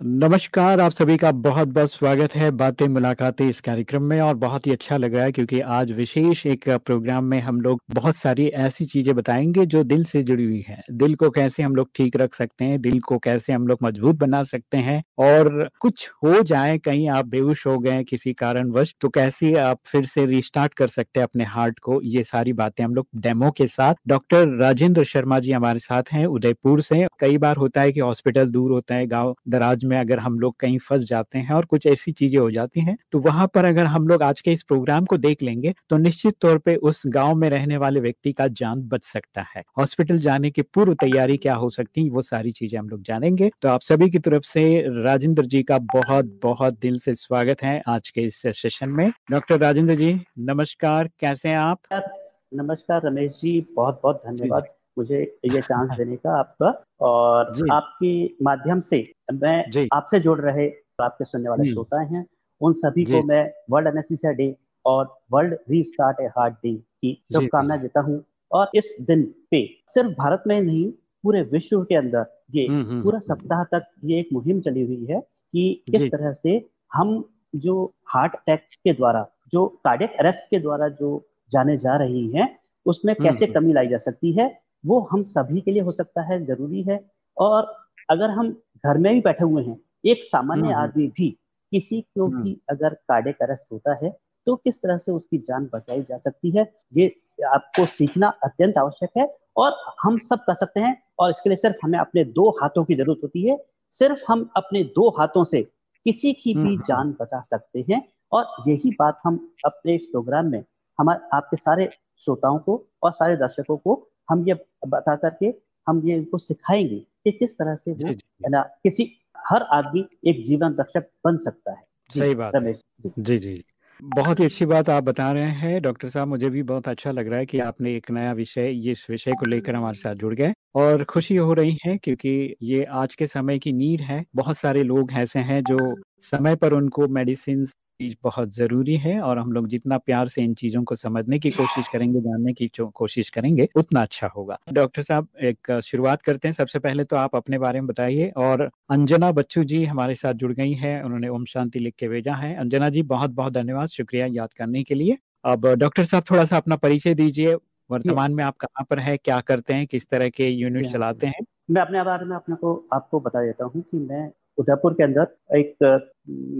नमस्कार, आप सभी का बहुत बहुत स्वागत है बातें मुलाकातें इस कार्यक्रम में और बहुत ही अच्छा लग रहा है क्योंकि आज विशेष एक प्रोग्राम में हम लोग बहुत सारी ऐसी चीज़ें बताएँगे जो दिल से जुड़ी हुई है। दिल को कैसे हम लोग ठीक रख सकते हैं, दिल को कैसे हम लोग मज़बूत बना सकते हैं और कुछ हो जाए, कहीं आप बेहोश हो गए किसी कारणवश तो कैसे आप फिर से रिस्टार्ट कर सकते हैं अपने हार्ट को? ये सारी बातें हम लोग डेमो के साथ। डॉक्टर राजेंद्र शर्मा जी हमारे साथ हैं, उदयपुर से। कई बार होता है कि हॉस्पिटल दूर होता है, गाँव दराज में अगर हम लोग कहीं फंस जाते हैं और कुछ ऐसी चीज़ें हो जाती हैं तो वहाँ पर अगर हम लोग आज के इस प्रोग्राम को देख लेंगे तो निश्चित तौर पे उस गाँव में रहने वाले व्यक्ति का जान बच सकता है। हॉस्पिटल जाने की पूर्व तैयारी क्या हो सकती है वो सारी चीज़ें हम लोग जानेंगे। तो आप सभी की तरफ़ से राजेंद्र जी का बहुत बहुत दिल से स्वागत है आज के इस सेशन में। डॉक्टर राजेंद्र जी नमस्कार कैसे हैं आप? नमस्कार रमेश जी बहुत बहुत धन्यवाद। मुझे ये चांस देने का आपका और आपके माध्यम से मैं आपसे जुड़ रहे आपके सुनने वाले श्रोता हैं उन सभी को मैं वर्ल्ड एनेस्थीसिया डे और world restart a heart day की शुभकामना देता हूँ और इस दिन पे सिर्फ़ भारत में नहीं पूरे विश्व के अंदर ये हम्म, हम्म, पूरा हम्म। सप्ताह तक ये एक मुहिम चली हुई है कि किस तरह से हम जो हार्ट अटैक के द्वारा जो कार्डियक अरेस्ट के द्वारा जो जाने जा रही हैं उसमें कैसे कमी लाई जा सकती है वो हम सभी के लिए हो सकता है ज़रूरी है। और अगर हम घर में भी बैठे हुए हैं एक सामान्य हम्म, हम्म। आदमी भी किसी को हम्म। भी अगर कार्डिक अरेस्ट होता है तो किस तरह से उसकी जान बचाई जा सकती है ये आपको सीखना अत्यंत आवश्यक है। और हम सब कर सकते हैं और इसके लिए सिर्फ़ हमें अपने दो हाथों की ज़रूरत होती है। सिर्फ़ हम अपने दो हाथों से किसी की भी जान बचा सकते हैं। और यही बात हम अपने इस प्रोग्राम में हमारे आपके सारे श्रोताओं को और सारे दर्शकों को हम ये बता करके हम ये इनको सिखाएँगे कि किस तरह से वो है ना किसी हर आदमी एक जीवन रक्षक बन सकता है। सही बात रमेश जी। जी जी बहुत ही अच्छी बात आप बता रहे हैं। डॉक्टर साहब मुझे भी बहुत अच्छा लग रहा है कि आपने एक नया विषय ये इस विषय को लेकर हमारे साथ जुड़ गए और खुशी हो रही है क्योंकि ये आज के समय की नीड है। बहुत सारे लोग ऐसे हैं जो समय पर उनको मेडिसिन चीज़ बहुत ज़रूरी है और हम लोग जितना प्यार से इन चीज़ों को समझने की कोशिश करेंगे जानने की कोशिश करेंगे उतना अच्छा होगा। डॉक्टर साहब एक शुरुआत करते हैं। सबसे पहले तो आप अपने बारे में बताइए और अंजना बच्चू जी हमारे साथ जुड़ गई हैं। उन्होंने ओम शांति लिख के भेजा है। अंजना जी बहुत बहुत धन्यवाद। शुक्रिया याद करने के लिए। अब डॉक्टर साहब थोड़ा सा अपना परिचय दीजिए। वर्तमान में आप कहाँ पर है? क्या करते हैं? किस तरह के यूनिट चलाते हैं? मैं अपने बारे में अपने को आपको बता देता हूँ कि मैं उदयपुर के अंदर एक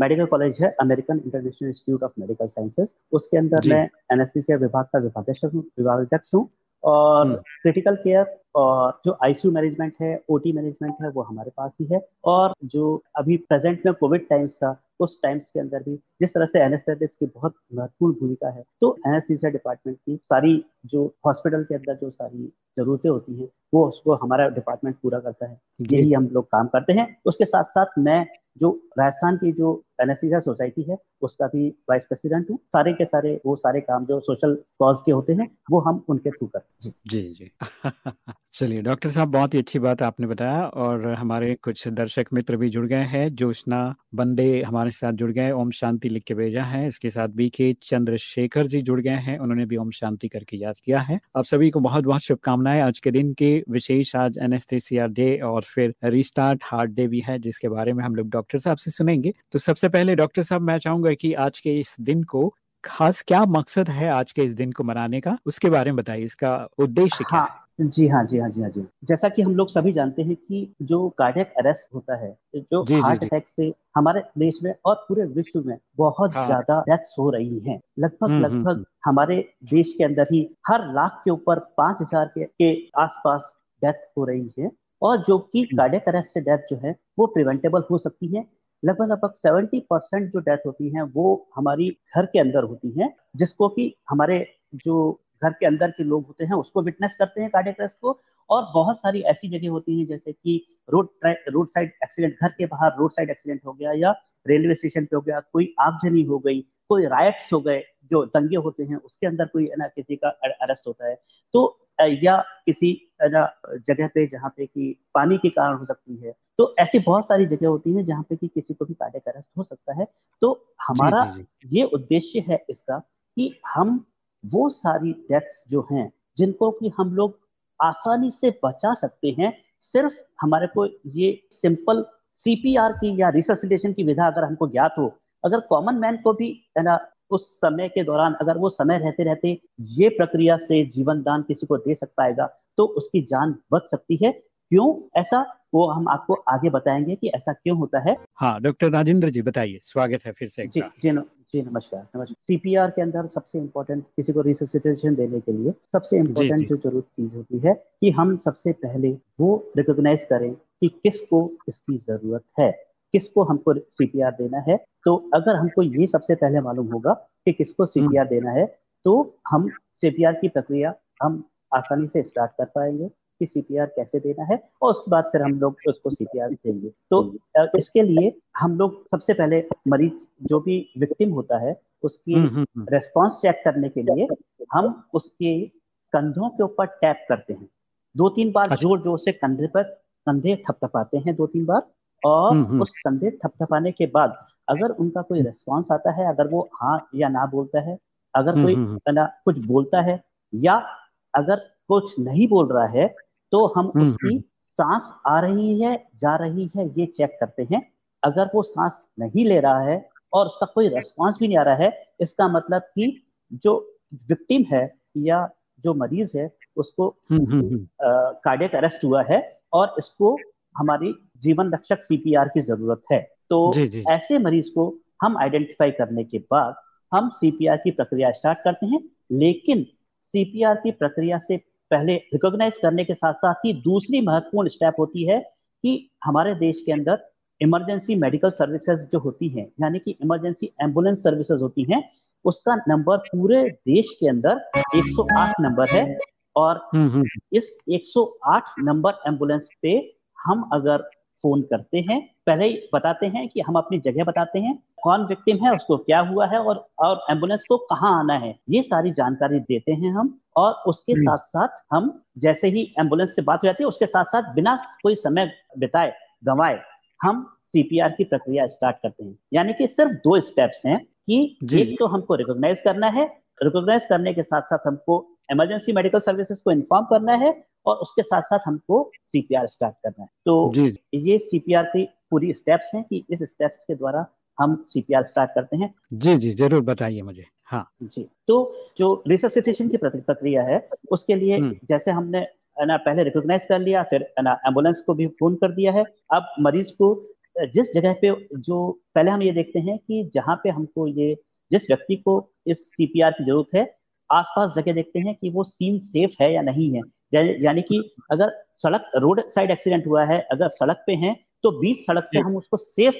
मेडिकल कॉलेज है American international institute of medical sciences उसके अंदर मैं एनएससीसी विभाग का विभागाध्यक्ष हूँ विभागाध्यक्ष हूँ और क्रिटिकल हम्म। केयर और जो आईसीयू मैनेजमेंट है ओटी मैनेजमेंट है वो हमारे पास ही है। और जो अभी प्रेजेंट में कोविड टाइम्स था उस टाइम्स के अंदर भी जिस तरह से एनएसएस की बहुत महत्वपूर्ण भूमिका है तो एनेस्थीसिया डिपार्टमेंट की सारी जो हॉस्पिटल के अंदर जो सारी जरूरतें होती हैं वो उसको हमारा डिपार्टमेंट पूरा करता है। यही हम लोग काम करते हैं। उसके साथ साथ मैं जो राजस्थान की जो एनेस्थीसिया सोसाइटी है, उसका भी वाइस प्रेसिडेंट हूँ। सारे के सारे, वो सारे काम जो सोशल कॉज के होते हैं, वो हम उनके थ्रू करते हैं। जी जी। जी चलिए, डॉक्टर साहब, बहुत ही अच्छी बात आपने बताया और हमारे कुछ दर्शक मित्र भी जुड़ गए हैं। जोशना बंदे हमारे साथ जुड़ गए ओम शांति लिख के भेजा है। इसके साथ बी के चंद्रशेखर जी जुड़ गए हैं, उन्होंने भी ओम शांति करके याद किया है। आप सभी को बहुत बहुत शुभकामनाएँ। आज के दिन के विशेष, आज एनेस्थेसिया डे और फिर रिस्टार्ट हार्ट डे भी है, जिसके बारे में हम लोग डॉक्टर साहब से सुनेंगे। तो सबसे पहले डॉक्टर साहब मैं चाहूँगा कि आज के इस दिन को खास क्या मकसद है आज के इस दिन को मनाने का? उसके बारे में बताइए इसका उद्देश्य क्या हाँ, है जी हाँ जी हाँ जी हाँ जी। जैसा कि हम लोग सभी जानते हैं कि जो कार्डियक अरेस्ट होता है जो हार्ट अटैक से हमारे देश में और पूरे विश्व में बहुत हाँ। ज़्यादा डेथ्स हो रही हैं। लगभग हम्म, हम्म, लगभग हम्म। हमारे देश के अंदर ही हर लाख के ऊपर पाँच हज़ार के, के आसपास डेथ हो रही है। और जो कि कार्डियक अरेस्ट से डेथ जो है वो प्रिवेंटेबल हो सकती है। लगभग लगभग सेवेंटी परसेंट जो डेथ होती है, वो हमारी घर के अंदर होती है, जिसको कि हमारे जो घर के अंदर के लोग होते हैं, उसको विटनेस करते हैं कार्डियक अरेस्ट को। और बहुत सारी ऐसी जगह होती हैं, जैसे कि रोड रोड साइड एक्सीडेंट घर के बाहर रोड साइड एक्सीडेंट हो गया या रेलवे स्टेशन पे हो गया, कोई आगजनी हो गई, कोई राइट्स हो गए, जो दंगे होते हैं, उसके अंदर कोई ना किसी का अरेस्ट होता है। तो या किसी जगह पे जहाँ पे कि पानी के कारण हो सकती है तो ऐसी बहुत सारी जगह होती है जहाँ पे कि किसी को भी कार्डियक अरेस्ट हो सकता है तो हमारा जी, जी, जी. ये उद्देश्य है इसका कि हम वो सारी डेथ्स जो हैं जिनको कि हम लोग आसानी से बचा सकते हैं सिर्फ़ हमारे को ये सिंपल सीपीआर की या रिससिटेशन की विधा अगर हमको ज्ञात हो अगर कॉमन मैन को भी है ना उस समय के दौरान अगर वो समय रहते रहते ये प्रक्रिया से जीवन दान किसी को दे सकता है तो उसकी जान बच सकती है। क्यों? ऐसा वो हम आपको आगे बताएँगे कि ऐसा क्यों होता है। हाँ डॉक्टर राजेंद्र जी बताइए। स्वागत है फिर से जी जी जी नमस्कार नमस्कार। सीपीआर के अंदर सबसे इम्पोर्टेंट किसी को रिससिटेशन देने के लिए सबसे इम्पोर्टेंट जो। ज़रूरत चीज़ होती है कि हम सबसे पहले वो रिकोगनाइज करें कि किसको इसकी ज़रूरत है किसको हमको सीपीआर देना है। तो अगर हमको ये सबसे पहले मालूम होगा कि किसको सीपीआर हम्म। देना है तो हम सीपीआर की प्रक्रिया हम आसानी से स्टार्ट कर पाएँगे कि सीपीआर कैसे देना है और उसके बाद फिर हम लोग उसको सीपीआर देंगे। तो इसके लिए हम लोग सबसे पहले मरीज़ जो भी विक्टिम होता है उसकी रेस्पॉन्स हम्म, चेक हम्म, करने के लिए हम उसके कंधों के ऊपर टैप करते हैं। दो तीन बार अच्छा। ज़ोर ज़ोर से कंधे पर कंधे थपथपाते हैं दो तीन बार और उस कंधे थपथपाने के बाद अगर उनका कोई रेस्पॉन्स आता है अगर वो हाँ या ना बोलता है अगर कोई ना कुछ बोलता है या अगर कुछ नहीं बोल रहा है तो हम उसकी सांस आ रही है जा रही है ये चेक करते हैं। अगर वो सांस नहीं ले रहा है और उसका कोई रेस्पॉन्स भी नहीं आ रहा है इसका मतलब कि जो विक्टिम है या जो मरीज़ है उसको कार्डियक अरेस्ट हुआ है और इसको हमारी जीवन रक्षक सीपीआर की ज़रूरत है। तो जी जी। ऐसे मरीज़ को हम आइडेंटिफाई करने के बाद हम सीपीआर की प्रक्रिया स्टार्ट करते हैं लेकिन सीपीआर की प्रक्रिया से पहले रिकॉग्नाइज करने के साथ साथ ही दूसरी महत्वपूर्ण स्टेप होती है कि हमारे देश के अंदर इमरजेंसी मेडिकल सर्विसेज़ जो होती हैं यानी कि इमरजेंसी एंबुलेंस सर्विसेज़ होती हैं उसका नंबर पूरे देश के अंदर 108 नंबर है और हम्म, हम्म। इस 108 नंबर एंबुलेंस पे हम अगर फ़ोन करते हैं पहले ही बताते हैं कि हम अपनी जगह बताते हैं कौन विक्टिम है उसको क्या हुआ है और और एंबुलेंस को कहाँ आना है ये सारी जानकारी देते हैं हम और उसके। साथ साथ हम जैसे ही एंबुलेंस से बात हो जाती है उसके साथ साथ बिना कोई समय बिताए गंवाए हम सीपीआर की प्रक्रिया स्टार्ट करते हैं। यानी कि सिर्फ़ दो स्टेप्स हैं कि एक तो हमको रिकॉग्नाइज करना है रिकॉग्नाइज करने के साथ साथ हमको इमरजेंसी मेडिकल सर्विसेज़ को इन्फॉर्म करना है और उसके साथ साथ हमको सीपीआर स्टार्ट करना है। तो ये सीपीआर की पूरी स्टेप्स हैं कि इस स्टेप्स के द्वारा हम सीपीआर स्टार्ट करते हैं। जी जी ज़रूर बताइए मुझे। हाँ। जी तो जो रिससिटेशन की प्रक्रिया है उसके लिए हम्म। जैसे हमने ना पहले रिकॉग्नाइज कर लिया फिर ना एंबुलेंस को भी फ़ोन कर दिया है। अब मरीज़ को जिस जगह पे जो पहले हम ये देखते हैं कि जहाँ पे हमको ये जिस व्यक्ति को इस सीपीआर की ज़रूरत है आसपास जगह देखते हैं कि वो सीन सेफ़ है या नहीं है। यानी कि अगर सड़क रोड साइड एक्सीडेंट हुआ है अगर सड़क पे हैं तो बीच सड़क से हम उसको सेफ़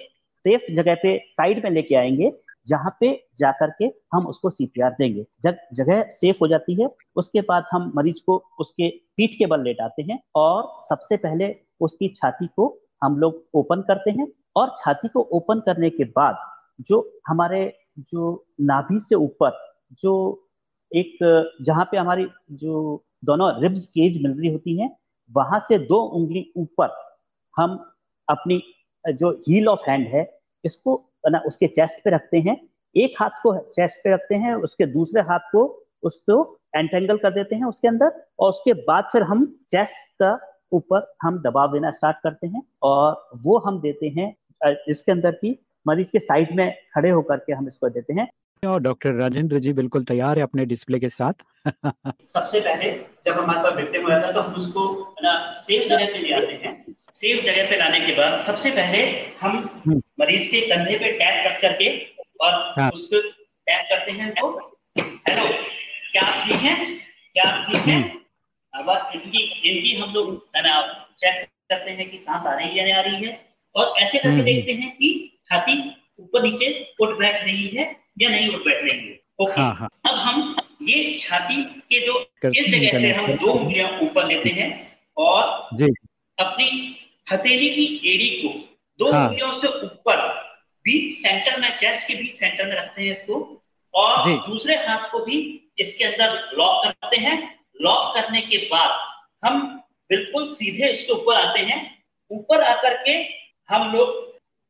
सेफ़ जगह पे साइड में लेके आएँगे, जहाँ पे जाकर के हम उसको सीपीआर देंगे। जब जगह सेफ़ हो जाती है, उसके बाद हम मरीज़ को उसके पीठ के बल लेटाते हैं और सबसे पहले उसकी छाती को हम लोग ओपन करते हैं और छाती को ओपन करने के बाद जो हमारे जो नाभि से ऊपर, जो एक, जहाँ पे हमारी जो दोनों रिब्स केज मिल रही होती हैं, वहाँ से दो उंगली ऊपर हम अपनी जो हील ऑफ़ हैंड है इसको ना उसके चेस्ट पे रखते हैं। एक हाथ को चेस्ट पे रखते हैं उसके दूसरे हाथ को उसको एंटेंगल कर देते हैं उसके अंदर और उसके बाद फिर हम चेस्ट का ऊपर हम दबाव देना स्टार्ट करते हैं और वो हम देते हैं इसके अंदर की मरीज़ के साइड में खड़े होकर के हम इसको देते हैं। और डॉक्टर राजेंद्र जी बिल्कुल तैयार है अपने डिस्प्ले के साथ। सबसे पहले जब हमारे पास विक्टिम हो जाता है तो हम उसको ना सेफ़ जगह पे ले आते हैं। सेफ़ जगह पे लाने के बाद सबसे पहले हम हम्म। मरीज़ के कंधे पे टैप रख करके और हाँ। उसको टैप करते हैं तो हेलो क्या आप ठीक हैं? क्या आप ठीक हैं? हम्म। अब इनकी इनकी हम लोग चेक करते हैं कि सांस आ रही है या नहीं आ रही है। और ऐसे करके हम्म, देखते हैं कि छाती ऊपर नीचे उठ बैठ रही है या नहीं उठ बैठ रही है। ओके। हाँ, हाँ. अब हम ये छाती के जो इस जगह से हम दो उंगलियाँ ऊपर लेते हैं और जी। अपनी हथेली की एड़ी को दो हाँ. उंगलियों से ऊपर बीच सेंटर में चेस्ट के बीच सेंटर में रखते हैं इसको और दूसरे हाथ को भी इसके अंदर लॉक करते हैं। लॉक करने के बाद हम बिल्कुल सीधे इसके ऊपर आते हैं। ऊपर आकर के हम लोग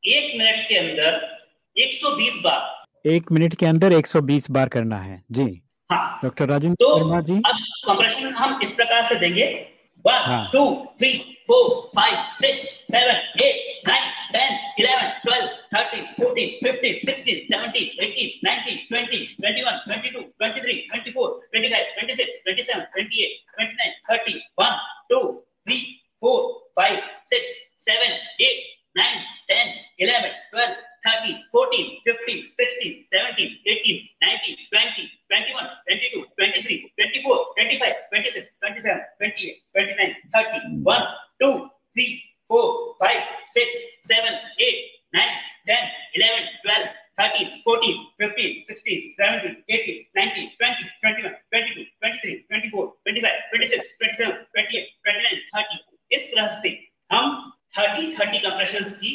एक मिनट के अंदर 120 बार। एक मिनट के अंदर 120 बार करना है। जी। हाँ। डॉक्टर राजेंद्र तो जी। अब कंप्रेशन हम इस प्रकार से देंगे। One, ah. two, three, four, five, six, seven, eight, nine, ten, eleven, twelve, thirteen, fourteen, fifteen, sixteen, seventeen, eighteen, nineteen, twenty, twenty-one, twenty-two, twenty-three, twenty-four, twenty-five, twenty-six, twenty-seven, twenty-eight, twenty-nine, thirty. One, two, three, four, five, six, seven, eight, nine, ten, eleven, twelve. Thirteen fourteen fifteen sixteen seventeen eighteen nineteen twenty twenty one twenty two twenty three twenty four twenty five twenty six twenty seven twenty eight twenty nine thirty one two three four five six seven eight nine ten eleven twelve 13, 14, 15, 16, 17, 18, 19, 20, 21, 22, 23, 24, 25, 26, 27, 28, 29, 30, 1, 2, 3, 4, 5, 6, 7, 8, 9, 10, 11, 12, 13, 14, 15, 16, 17, 18, 19, 20, 21, 22, 23, 24, 25, 26, 27, 28, 29, 30 इस तरह से हम 30 30 compressions की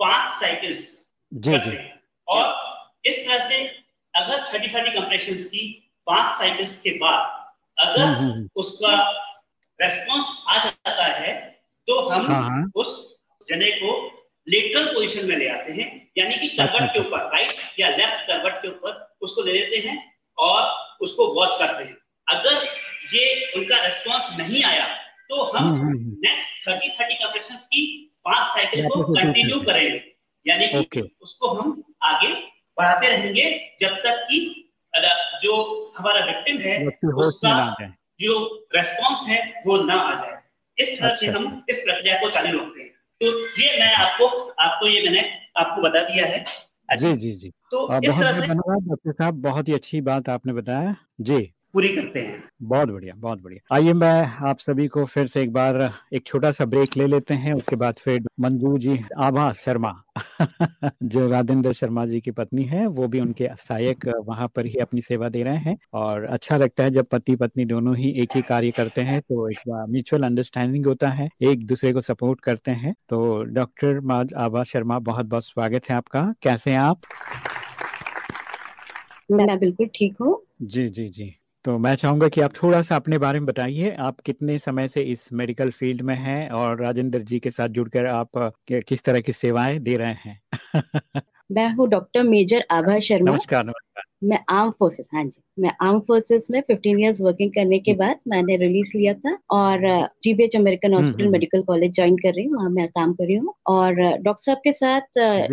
पाँच cycles करते हैं और इस तरह से अगर 30 30 कंप्रेशन की पाँच साइकिल्स के बाद अगर हम्म, हम्म, हम्म। उसका रेस्पॉन्स आ जाता है तो हम हाँ, हाँ। उस जने को लेटरल पोजीशन में ले आते हैं यानी कि करवट अच्छा, के ऊपर राइट या लेफ़्ट करवट के ऊपर उसको ले लेते हैं और उसको वॉच करते हैं। अगर ये उनका रेस्पॉन्स नहीं आया तो हम नेक्स्ट थर्टी थर्टी कंप्रेशन की पाँच साइकिल को कंटिन्यू करेंगे। यानी कि okay. उसको हम आगे बढ़ाते रहेंगे जब तक कि जो हमारा विक्टिम है उसका जो रेस्पॉन्स है वो ना आ जाए। इस तरह अच्छा। से हम इस प्रक्रिया को चालू रखते हैं। तो ये मैं आपको आपको ये मैंने आपको बता दिया है। जी जी जी। तो इस तरह से धन्यवाद डॉक्टर साहब। बहुत ही अच्छी बात आपने बताया। जी। पूरी करते हैं। बहुत बढ़िया बहुत बढ़िया। आइए मैं आप सभी को फिर से एक बार एक छोटा सा ब्रेक ले लेते हैं उसके बाद फिर मंजू जी आभा शर्मा जो राजेंद्र शर्मा जी की पत्नी है वो भी उनके सहायक वहाँ पर ही अपनी सेवा दे रहे हैं। और अच्छा लगता है जब पति पत्नी दोनों ही एक ही कार्य करते हैं तो एक म्यूचुअल अंडरस्टैंडिंग होता है एक दूसरे को सपोर्ट करते हैं। तो डॉक्टर आभा शर्मा बहुत बहुत स्वागत है आपका। कैसे हैं आप? मैं बिल्कुल ठीक हूँ। जी जी जी। तो मैं चाहूँगा कि आप थोड़ा सा अपने बारे में बताइए आप कितने समय से इस मेडिकल फ़ील्ड में हैं और राजेंद्र जी के साथ जुड़कर आप किस तरह की सेवाएँ दे रहे हैं? मैं हूँ डॉक्टर मेजर आभा शर्मा। नमस्कार नमस्कार। मैं आर्म फोर्सेस हाँ जी। मैं आर्म फोर्सेस में 15 इयर्स वर्किंग करने के बाद मैंने रिलीज़ लिया था और GBH American hospital medical college join कर रही हूँ वहाँ मैं काम कर रही हूँ। और डॉक्टर साहब के साथ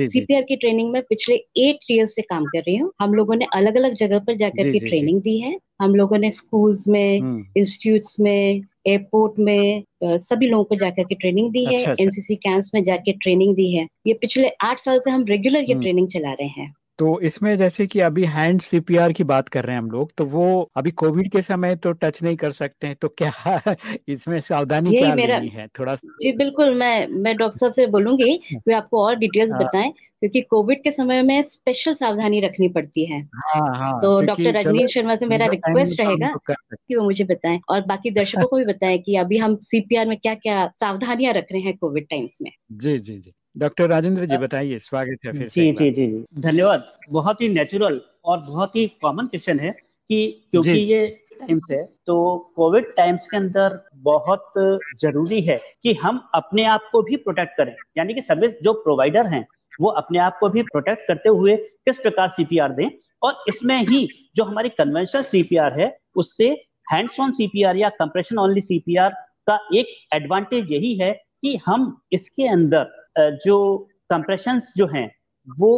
सीपीआर की ट्रेनिंग में पिछले एट ईयर्स से काम कर रही हूँ। हम लोगों ने अलग अलग जगह पर जाकर के ट्रेनिंग दी है। हम लोगों ने स्कूल्स में इंस्टीट्यूट्स हम्म। में एयरपोर्ट में सभी लोगों को जाकर के ट्रेनिंग दी है। एनसीसी अच्छा, कैंप्स अच्छा। में जाके ट्रेनिंग दी है। ये पिछले आठ साल से हम रेगुलर ये ट्रेनिंग हम्म। चला रहे हैं। तो इसमें जैसे कि अभी हैंड सीपीआर की बात कर रहे हैं हम लोग तो वो अभी कोविड के समय तो टच नहीं कर सकते हैं तो क्या इसमें सावधानी क्या मेरा, लेनी है? थोड़ा सा जी बिल्कुल मैं मैं डॉक्टर साहब से बोलूँगी हाँ। कि आपको और डिटेल्स हाँ। बताएँ क्योंकि कोविड के समय में स्पेशल सावधानी रखनी पड़ती है। हाँ, हाँ, तो डॉक्टर रजनीश शर्मा से मेरा रिक्वेस्ट रहेगा कि वो मुझे बताएँ और बाकी दर्शकों को भी बताएँ कि अभी हम सीपीआर में क्या क्या सावधानियाँ रख रहे हैं कोविड टाइम्स में। जी जी जी। डॉक्टर राजेंद्र जी बताइए स्वागत है फिर जी जी जी धन्यवाद। बहुत ही नेचुरल और बहुत ही कॉमन क्वेश्चन है कि क्योंकि ये टाइम्स है तो कोविड टाइम्स के अंदर बहुत ज़रूरी है कि हम अपने आप को भी प्रोटेक्ट करें। यानी कि सर्विस जो प्रोवाइडर हैं वो अपने आप को भी प्रोटेक्ट करते हुए किस प्रकार सीपीआर दें और इसमें ही जो हमारी कन्वेंशनल सीपीआर है उससे हैंड्स ऑन सीपीआर या कंप्रेशन ओनली सीपीआर का एक एडवांटेज यही है कि हम इसके अंदर जो कंप्रेशन जो हैं वो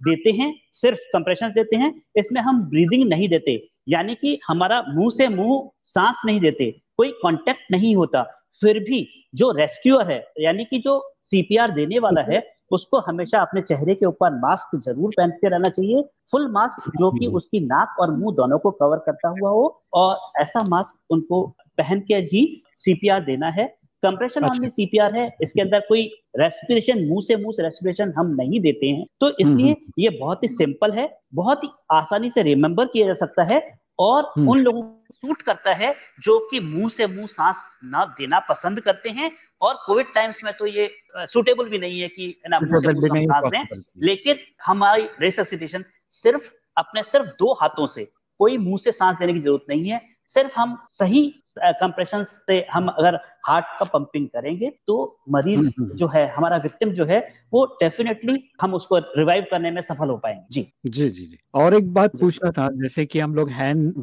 देते हैं सिर्फ़ कंप्रेशन देते हैं इसमें हम ब्रीदिंग नहीं देते। यानी कि हमारा मुँह से मुँह सांस नहीं देते कोई कांटेक्ट नहीं होता। फिर भी जो रेस्क्यूअर है यानी कि जो सीपीआर देने वाला है उसको हमेशा अपने चेहरे के ऊपर मास्क ज़रूर पहनते रहना चाहिए। फुल मास्क जो कि उसकी नाक और मुँह दोनों को कवर करता हुआ हो और ऐसा मास्क उनको पहन के ही सीपीआर देना है। कंप्रेशन अच्छा। ऑनली सीपीआर है इसके अंदर कोई रेस्पिरेशन मुँह से मुँह से रेस्पिरेशन हम नहीं देते हैं तो हम्म, इसलिए हम्म। ये बहुत ही सिंपल है बहुत ही आसानी से रिमेम्बर किया जा सकता है और हम्म। उन लोगों को सूट करता है जो कि मुँह से मुँह सांस ना देना पसंद करते हैं और कोविड टाइम्स में तो ये सुटेबल भी नहीं है कि ना मुँह से मुँह सांस दें लेकिन हमारी रेसिटेशन सिर्फ़ अपने सिर्फ़ दो हाथों से कोई मुँह से सांस देने की ज़रूरत नहीं है सिर्फ़ हम सही कंप्रेशन से हम अगर हार्ट का पंपिंग करेंगे तो मरीज़ हम्म, हम्म। जो है हमारा विक्टिम जो है वो डेफिनेटली हम उसको रिवाइव करने में सफल हो पाएँगे। जी। जी जी जी। और एक बात पूछना था जैसे कि हम लोग हैंड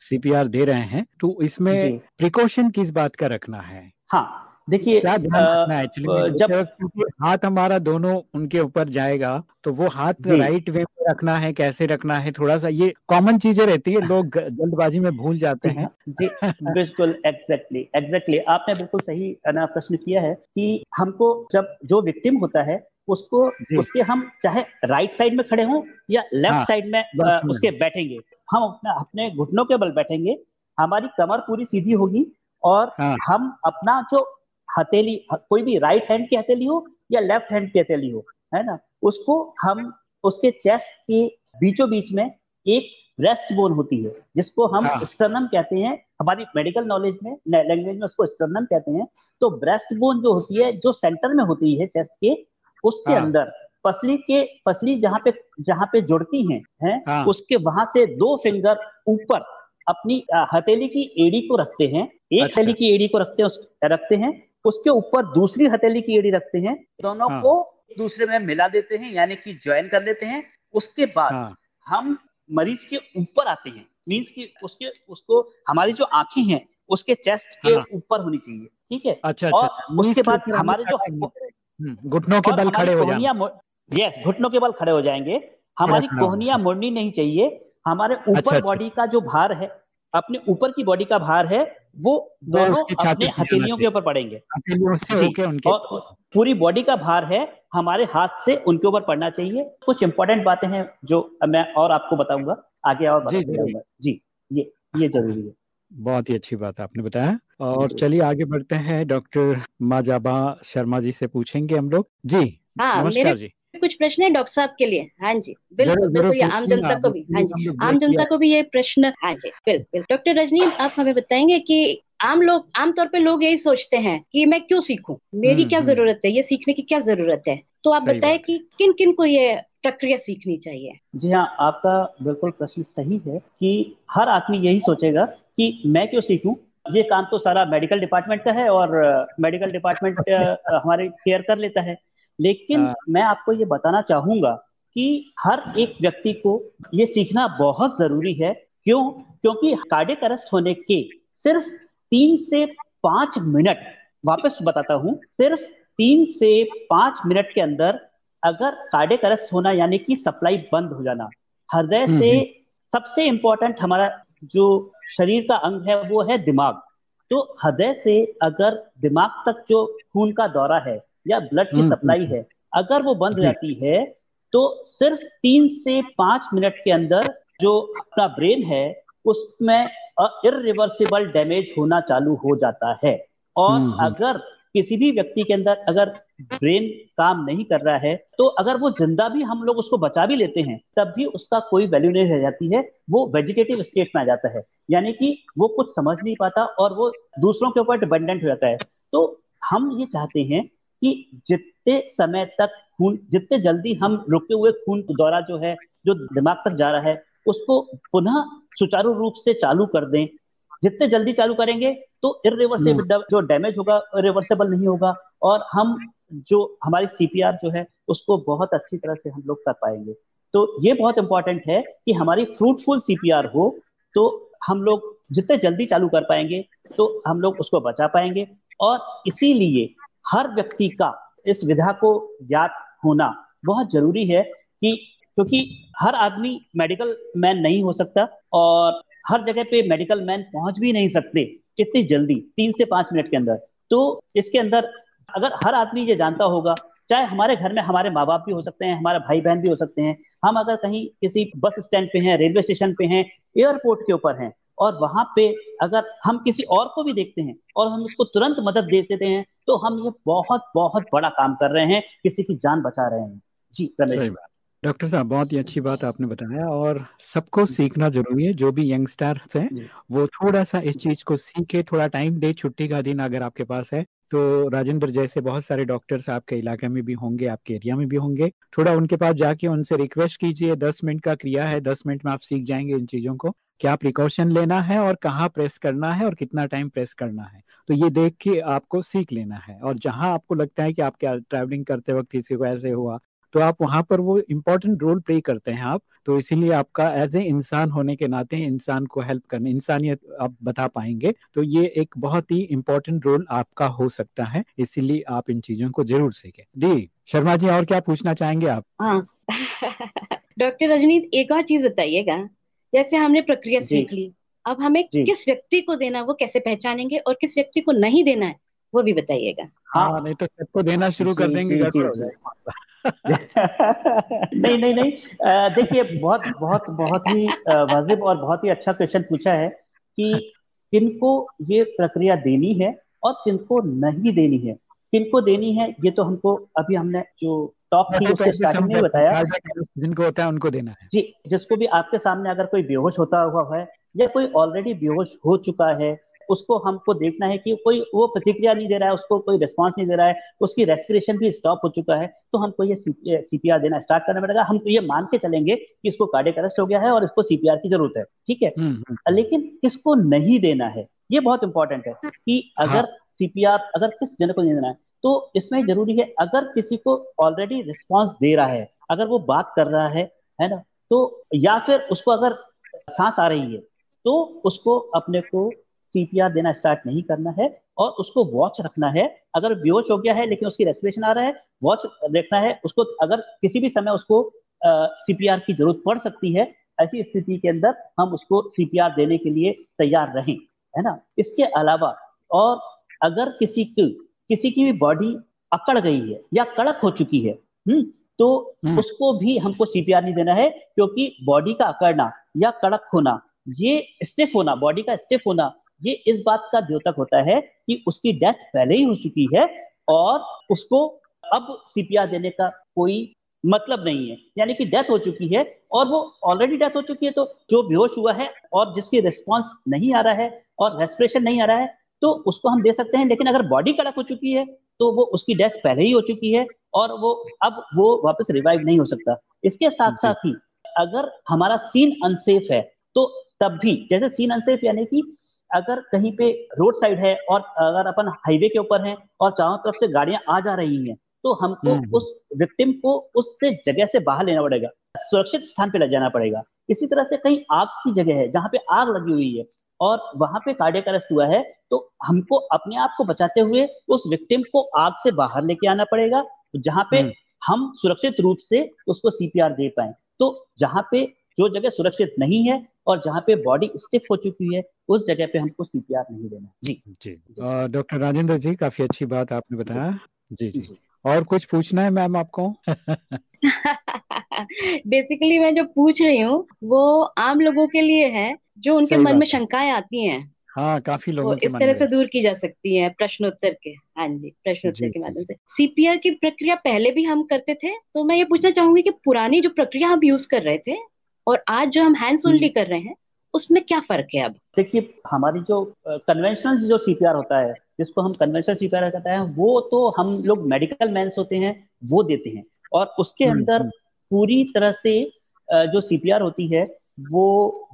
सीपीआर दे रहे हैं तो इसमें प्रिकॉशन किस बात का रखना है? हाँ। देखिए जब हाथ हमारा दोनों उनके ऊपर जाएगा तो वो हाथ राइट वे में रखना है कैसे रखना है थोड़ा सा ये कॉमन चीज़ें रहती है लोग जल्दबाजी में भूल जाते हैं। जी बिल्कुल एग्जैक्टली एग्जैक्टली आपने बिल्कुल सही प्रश्न किया है कि हमको जब जो विक्टिम होता है उसको उसके हम चाहे राइट साइड में खड़े हों या लेफ़्ट हाँ, साइड में आ, उसके बैठेंगे हम अपने अपने घुटनों के बल बैठेंगे हमारी कमर पूरी सीधी होगी और हाँ, हम अपना जो हथेली कोई भी राइट हैंड की हथेली हो या लेफ़्ट हैंड की हथेली हो है ना उसको हम उसके चेस्ट के बीचों बीच में एक ब्रेस्ट बोन होती है जिसको हम हाँ. स्टर्नम कहते हैं हमारी मेडिकल नॉलेज में लैंग्वेज में उसको स्टर्नम कहते हैं तो ब्रेस्ट बोन जो होती है जो सेंटर में होती है चेस्ट के उसके हाँ. अंदर पसली के पसली जहाँ पे जहाँ पे जुड़ती हैं हैं हाँ. उसके वहाँ से दो फिंगर ऊपर अपनी हथेली की एड़ी को रखते हैं एक हथेली अच्छा। हथेली की एड़ी को रखते हैं रखते हैं उसके ऊपर दूसरी हथेली की एड़ी रखते हैं दोनों हाँ। को दूसरे में मिला देते हैं यानी कि ज्वाइन कर लेते हैं। उसके बाद हाँ। हम मरीज़ के ऊपर आते हैं। मीन्स की उसके उसको हमारी जो आँखें हैं उसके चेस्ट के हाँ। ऊपर होनी चाहिए ठीक है? अच्छा, अच्छा। और उसके बाद हमारे जो हम्म, घुटनों के बल खड़े हो जाएँगे। यस घुटनों के बल खड़े हो जाएँगे। हमारी कोहनिया मुड़नी नहीं चाहिए। हमारे ऊपर अच्छा, अच्छा, बॉडी का जो भार है अपने ऊपर की बॉडी का भार है वो दोनों अपने हथेलियों के ऊपर पड़ेंगे और पूरी बॉडी का भार है हमारे हाथ से उनके ऊपर पड़ना चाहिए। कुछ इंपॉर्टेंट बातें हैं जो मैं और आपको बताऊँगा। आगे और जी, जी, जी ये ये ज़रूरी है। बहुत ही अच्छी बात है आपने बताया। और चलिए आगे बढ़ते हैं। डॉक्टर माजाबा शर्मा जी से पूछेंगे हम लोग। जी हाँ, नमस्कार जी। कुछ प्रश्न है डॉक्टर साहब के लिए? हाँ जी बिल्कुल बिल्कुल ये आम जनता को भी हाँ जी आम जनता को भी ये प्रश्न हाँ जी बिल्कुल डॉक्टर रजनी आप हमें बताएँगे कि आम लोग आमतौर पे लोग यही सोचते हैं कि मैं क्यों सीखूं? मेरी क्या हम्म, हम्म। ज़रूरत है? ये सीखने की क्या ज़रूरत है? तो आप बताएँ कि किन किन को ये प्रक्रिया सीखनी चाहिए? जी हाँ आपका बिल्कुल प्रश्न सही है कि हर आदमी यही सोचेगा कि मैं क्यों सीखूं? ये काम तो सारा मेडिकल डिपार्टमेंट का है और मेडिकल डिपार्टमेंट हमारे केयर कर लेता है। लेकिन हाँ। मैं आपको ये बताना चाहूँगा कि हर एक व्यक्ति को ये सीखना बहुत ज़रूरी है क्यों क्योंकि कार्डिक अरेस्ट होने के सिर्फ़ तीन से पाँच मिनट वापस बताता हूँ सिर्फ़ तीन से पाँच मिनट के अंदर अगर कार्डिक अरेस्ट होना यानी कि सप्लाई बंद हो जाना हृदय से हम्म, हम्म। सबसे इंपॉर्टेंट हमारा जो शरीर का अंग है वो है दिमाग तो हृदय से अगर दिमाग तक जो खून का दौरा है या ब्लड की सप्लाई हम्म, हम्म। है अगर वो बंद हो जाती है तो सिर्फ़ तीन से पाँच मिनट के अंदर जो अपना ब्रेन है उसमें इरिवर्सिबल डैमेज होना चालू हो जाता है। और हम्म, अगर किसी भी व्यक्ति के अंदर अगर ब्रेन काम नहीं कर रहा है तो अगर वो ज़िंदा भी हम लोग उसको बचा भी लेते हैं तब भी उसका कोई वैल्यू नहीं रह जाती है वो वेजिटेटिव स्टेट में आ जाता है। यानी कि वो कुछ समझ नहीं पाता और वो दूसरों के ऊपर डिपेंडेंट हो जाता है। तो हम ये चाहते हैं कि जितने समय तक खून जितने जल्दी हम रुके हुए खून दौरा जो है जो दिमाग तक जा रहा है उसको पुनः सुचारू रूप से चालू कर दें। जितने जल्दी चालू करेंगे तो इरिवर्सेबल हम्म। जो डैमेज होगा रिवर्सेबल नहीं होगा और हम जो हमारी सीपीआर जो है उसको बहुत अच्छी तरह से हम लोग कर पाएँगे। तो ये बहुत इंपॉर्टेंट है कि हमारी फ्रूटफुल सीपीआर हो तो हम लोग जितने जल्दी चालू कर पाएँगे तो हम लोग उसको बचा पाएँगे। और इसीलिए हर व्यक्ति का इस विधा को ज्ञात होना बहुत ज़रूरी है कि क्योंकि हर आदमी मेडिकल मैन नहीं हो सकता और हर जगह पे मेडिकल मैन पहुँच भी नहीं सकते इतनी जल्दी, तीन से पाँच मिनट के अंदर। तो इसके अंदर अगर हर आदमी ये जानता होगा, चाहे हमारे घर में हमारे माँ बाप भी हो सकते हैं, हमारे भाई बहन भी हो सकते हैं, हम अगर कहीं किसी बस स्टैंड पे हैं, रेलवे स्टेशन पे हैं, एयरपोर्ट के ऊपर हैं और वहाँ पे अगर हम किसी और को भी देखते हैं और हम उसको तुरंत मदद दे देते हैं तो हम ये बहुत बहुत बड़ा काम कर रहे हैं किसी की जान बचा रहे हैं। जी रमेश। डॉक्टर साहब बहुत ही अच्छी बात आपने बताया और सबको सीखना ज़रूरी है जो भी यंगस्टर्स हैं वो थोड़ा सा इस चीज़ को सीखे थोड़ा टाइम दे छुट्टी का दिन अगर आपके पास है तो राजेंद्र जैसे बहुत सारे डॉक्टर्स आपके इलाके में भी होंगे आपके एरिया में भी होंगे। थोड़ा उनके पास जाके उनसे रिक्वेस्ट कीजिए दस मिनट का क्रिया है दस मिनट में आप सीख जाएँगे इन चीज़ों को क्या प्रिकॉशन लेना है और कहाँ प्रेस करना है और कितना टाइम प्रेस करना है। तो ये देख के आपको सीख लेना है। और जहाँ आपको लगता है कि आप क्या ट्रैवलिंग करते वक्त किसी को ऐसे हुआ तो आप वहाँ पर वो इम्पोर्टेंट रोल प्ले करते हैं आप। तो इसीलिए आपका एज ए इंसान होने के नाते इंसान को हेल्प करने इंसानियत आप बता पाएँगे। तो ये एक बहुत ही इम्पोर्टेंट रोल आपका हो सकता है इसीलिए आप इन चीज़ों को ज़रूर सीखें। जी शर्मा जी और क्या पूछना चाहेंगे आप? हाँ। डॉक्टर रजनीत एक और चीज़ बताइएगा। जैसे हमने प्रक्रिया सीख ली अब हमें किस व्यक्ति को देना वो कैसे पहचानेंगे और किस व्यक्ति को नहीं देना है वो भी बताइएगा। हाँ। नहीं तो सबको देना शुरू कर देंगे नहीं नहीं नहीं देखिए बहुत बहुत बहुत ही वाजिब और बहुत ही अच्छा क्वेश्चन पूछा है कि किनको ये प्रक्रिया देनी है और किनको नहीं देनी है। किनको देनी है ये तो हमको अभी हमने जो टॉप थी उसके स्टार्टिंग में बताया। जिनको होता है उनको देना है। जी जिसको भी आपके सामने अगर कोई बेहोश होता हुआ है या कोई ऑलरेडी बेहोश हो चुका है उसको हमको देखना है कि कोई वो प्रतिक्रिया नहीं दे रहा है उसको कोई रिस्पॉन्स नहीं दे रहा है उसकी रेस्पिरेशन भी स्टॉप हो चुका है तो हमको ये सीपीआर देना स्टार्ट करना पड़ेगा हम तो ये मान के चलेंगे कि इसको कार्डिक अरेस्ट हो गया है और इसको सीपीआर की ज़रूरत है ठीक है हम्म, हम्म। लेकिन किसको नहीं देना है ये बहुत इंपॉर्टेंट है कि अगर हाँ। सीपीआर अगर किस जन को नहीं देना है तो इसमें ज़रूरी है अगर किसी को ऑलरेडी रिस्पॉन्स दे रहा है अगर वो बात कर रहा है है ना तो या फिर उसको अगर सांस आ रही है तो उसको अपने को सीपीआर देना स्टार्ट नहीं करना है और उसको वॉच रखना है अगर बेहोश हो गया है लेकिन उसकी रेस्पिरेशन आ रहा है वॉच देखना है उसको अगर किसी भी समय उसको सीपीआर की ज़रूरत पड़ सकती है ऐसी स्थिति के अंदर हम उसको सीपीआर देने के लिए तैयार रहें है ना इसके अलावा और अगर किसी की किसी की भी बॉडी अकड़ गई है या कड़क हो चुकी है हम्म तो हम्म। उसको भी हमको सीपीआर नहीं देना है क्योंकि बॉडी का अकड़ना या कड़क होना ये स्टिफ होना बॉडी का स्टिफ होना ये इस बात का द्योतक होता है कि उसकी डेथ पहले ही हो चुकी है और उसको अब सीपीआर देने का कोई मतलब नहीं है। यानी कि डेथ हो चुकी है और वो ऑलरेडी डेथ हो चुकी है तो जो बेहोश हुआ है और जिसकी रिस्पॉन्स नहीं आ रहा है और रेस्पिरेशन नहीं आ रहा है तो उसको हम दे सकते हैं। लेकिन अगर बॉडी कड़क हो चुकी है तो वो उसकी डेथ पहले ही हो चुकी है और वो अब वो वापस रिवाइव नहीं हो सकता। इसके साथ साथ ही अगर हमारा सीन अनसेफ है तो तब भी जैसे सीन अनसेफ यानी कि अगर कहीं पे रोड साइड है और अगर अपन हाईवे के ऊपर है और चारों तरफ़ से गाड़ियाँ आ जा रही हैं तो हमको हम्म, हम्म। उस विक्टिम को उससे जगह से बाहर लेना पड़ेगा सुरक्षित स्थान पे ले जाना पड़ेगा इसी तरह से कहीं आग की जगह है जहाँ पे आग लगी हुई है और वहाँ पे कार्डियक अरेस्ट हुआ है तो हमको अपने आप को बचाते हुए उस विक्टिम को आग से बाहर लेके आना पड़ेगा जहाँ पे हम्म। हम सुरक्षित रूप से उसको सीपीआर दे पाए तो जहाँ पे जो जगह सुरक्षित नहीं है और जहाँ पे बॉडी स्टिफ हो चुकी है उस जगह पे हमको सीपीआर नहीं देना जी। जी। डॉक्टर राजेंद्र जी काफ़ी अच्छी बात आपने बताया। जी जी, जी। और कुछ पूछना है मैम आपको? बेसिकली मैं जो पूछ रही हूँ वो आम लोगों के लिए है जो उनके मन में शंकाएँ आती हैं। हाँ काफ़ी लोगों के इस तरह से दूर की जा सकती है प्रश्नोत्तर के। हाँ जी प्रश्नोत्तर के माध्यम से। सीपीआर की प्रक्रिया पहले भी हम करते थे तो मैं ये पूछना चाहूँगी कि पुरानी जो प्रक्रिया हम यूज़ कर रहे थे और आज जो हम हैंड्स ओनली कर रहे हैं उसमें क्या फ़र्क है अब? देखिए हमारी जो कन्वेंशनल जो सीपीआर होता है जिसको हम कन्वेंशनल सीपीआर कहते हैं वो तो हम लोग मेडिकल मैंस होते हैं वो देते हैं। और उसके हम्म, अंदर हम्म। पूरी तरह से जो सीपीआर होती है वो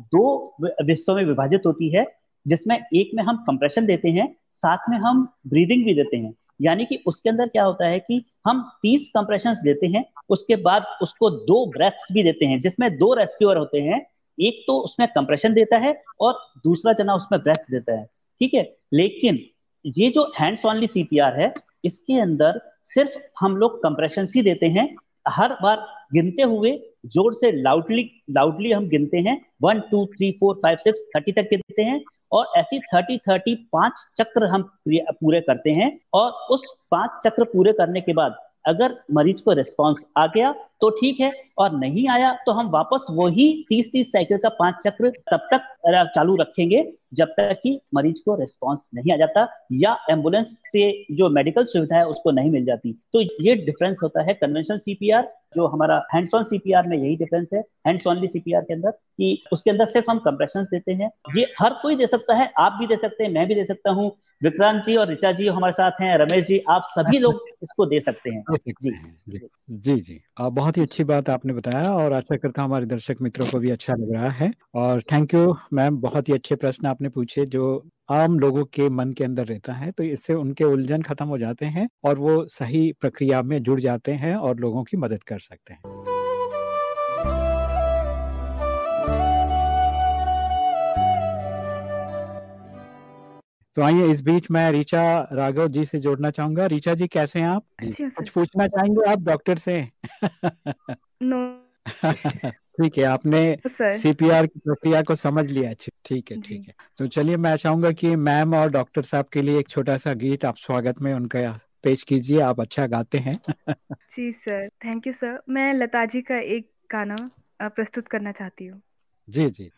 दो हिस्सों में विभाजित होती है जिसमें एक में हम कंप्रेशन देते हैं साथ में हम ब्रीदिंग भी देते हैं। यानी कि उसके अंदर क्या होता है कि हम 30 कंप्रेशन देते हैं उसके बाद उसको दो ब्रेथ्स भी देते हैं, जिसमें दो रेस्क्यूअर होते हैं। एक तो उसमें कंप्रेशन देता है और दूसरा जना उसमें ब्रेथ्स देता है, ठीक है? लेकिन ये जो हैंड्स ऑनली सीपीआर है, इसके अंदर सिर्फ़ हम लोग कंप्रेशन ही देते हैं। हर बार गिनते हुए ज़ोर से लाउडली लाउडली हम गिनते हैं। One two three four five six thirty तक गिनते हैं और ऐसी थर्टी थर्टी पाँच चक्र हम पूरे करते हैं और उस पाँच चक्र पूरे करने के बाद अगर मरीज़ को रिस्पॉन्स आ गया तो ठीक है, और नहीं आया तो हम वापस वही तीस तीस साइकिल का पाँच चक्र तब तक चालू रखेंगे जब तक कि मरीज़ को रिस्पॉन्स नहीं आ जाता या एंबुलेंस से जो मेडिकल सुविधा है उसको नहीं मिल जाती। तो ये डिफरेंस होता है कन्वेंशनल सीपीआर जो हमारा हैंड्स ऑन सीपीआर में यही डिफरेंस है हैंड्स ऑनली सीपीआर के अंदर कि उसके अंदर सिर्फ़ हम कंप्रेशन देते हैं। ये हर कोई दे सकता है आप भी दे सकते हैं मैं भी दे सकता हूँ। विक्रांत जी और ऋचा जी हमारे साथ हैं रमेश जी आप सभी लोग इसको दे सकते हैं। जी। जी। जी आप बहुत ही अच्छी बात आपने बताया और आशा करता हूँ हमारे दर्शक मित्रों को भी अच्छा लग रहा है। और थैंक यू मैम बहुत ही अच्छे प्रश्न आपने पूछे जो आम लोगों के मन के अंदर रहता है तो इससे उनके उलझन खत्म हो जाते हैं और वो सही प्रक्रिया में जुड़ जाते हैं और लोगों की मदद कर सकते हैं। तो आइए इस बीच मैं रीचा राघव जी से जोड़ना चाहूँगा। रीचा जी कैसे हैं आप? कुछ पूछना चाहेंगे आप डॉक्टर से? नो। ठीक है आपने सीपीआर की प्रक्रिया को समझ लिया। ठीक है ठीक है। तो चलिए मैं चाहूँगा कि मैम और डॉक्टर साहब के लिए एक छोटा सा गीत आप स्वागत में उनका पेश कीजिए। आप अच्छा गाते हैं। जी सर थैंक यू सर। मैं लता जी का एक गाना प्रस्तुत करना चाहती हूँ। जी जी।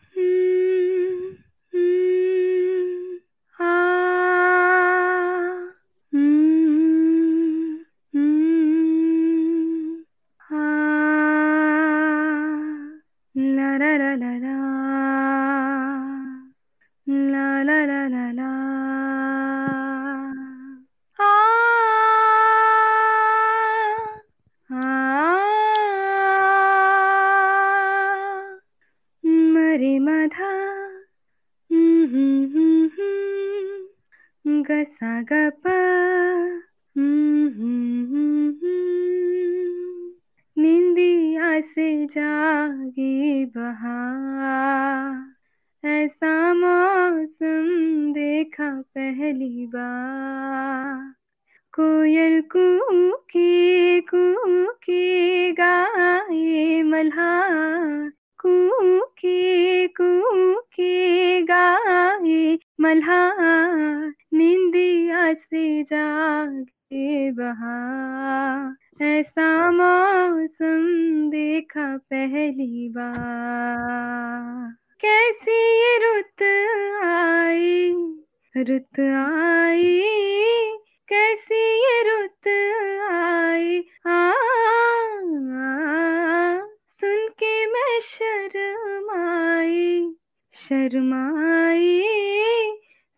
आई